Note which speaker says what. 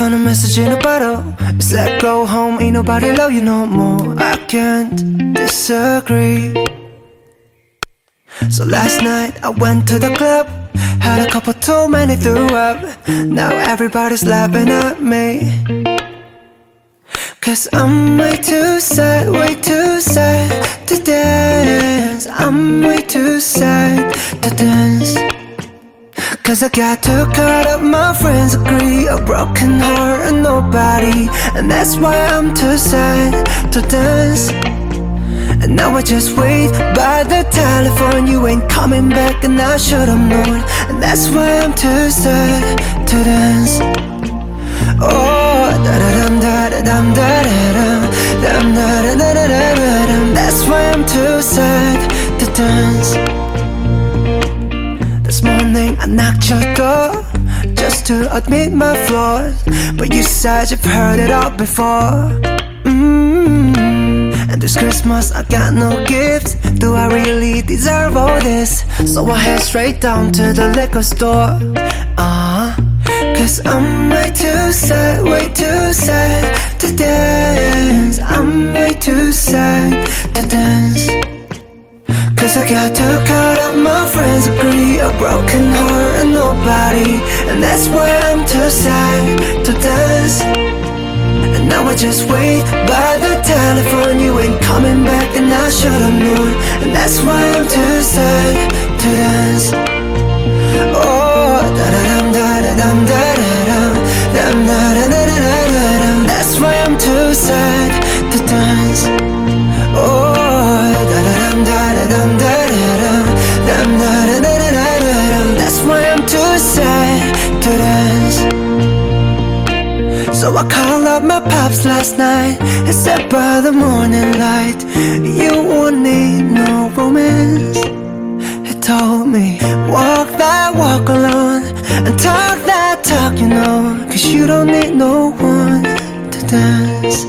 Speaker 1: found a message in a bottle. It's like go home, ain't nobody love you no more. I can't disagree. So last night I went to the club, had a couple too many, threw up. Now everybody's laughing at me. Cause I'm way too sad, way too sad to dance. I'm way too sad to dance. Cause I got too caught up, my friends agree. A broken heart and nobody. And that's why I'm too sad to dance. And now I just wait by the telephone. You ain't coming back, and I should've known. And that's why I'm too sad to dance. Oh, da da dum da da dum da da dum da da da da da da. That's why I'm too sad to dance. This morning I knocked your door just to admit my flaws, but you said you've heard it all before. mm And this Christmas I got no gifts. Do I really deserve all this? So I head straight down to the liquor store. Uh, Cause I'm way too sad, way too sad to dance. I'm way too sad to dance. I got too caught up, my friends agree A broken heart and nobody. And that's why I'm too sad to dance And now I just wait by the telephone You ain't coming back and I should've known. And that's why I'm too sad to dance Oh, da-da-dum, da-da-dum, da-da-dum Dum, da-da-da-da-da-dum. That's why I'm too sad to dance Oh, da-da-dum, da-da-dum So I called up my pops last night and said by the morning light, you won't need no romance. He told me, walk that walk alone and talk that talk, you know, cause you don't need no one to dance.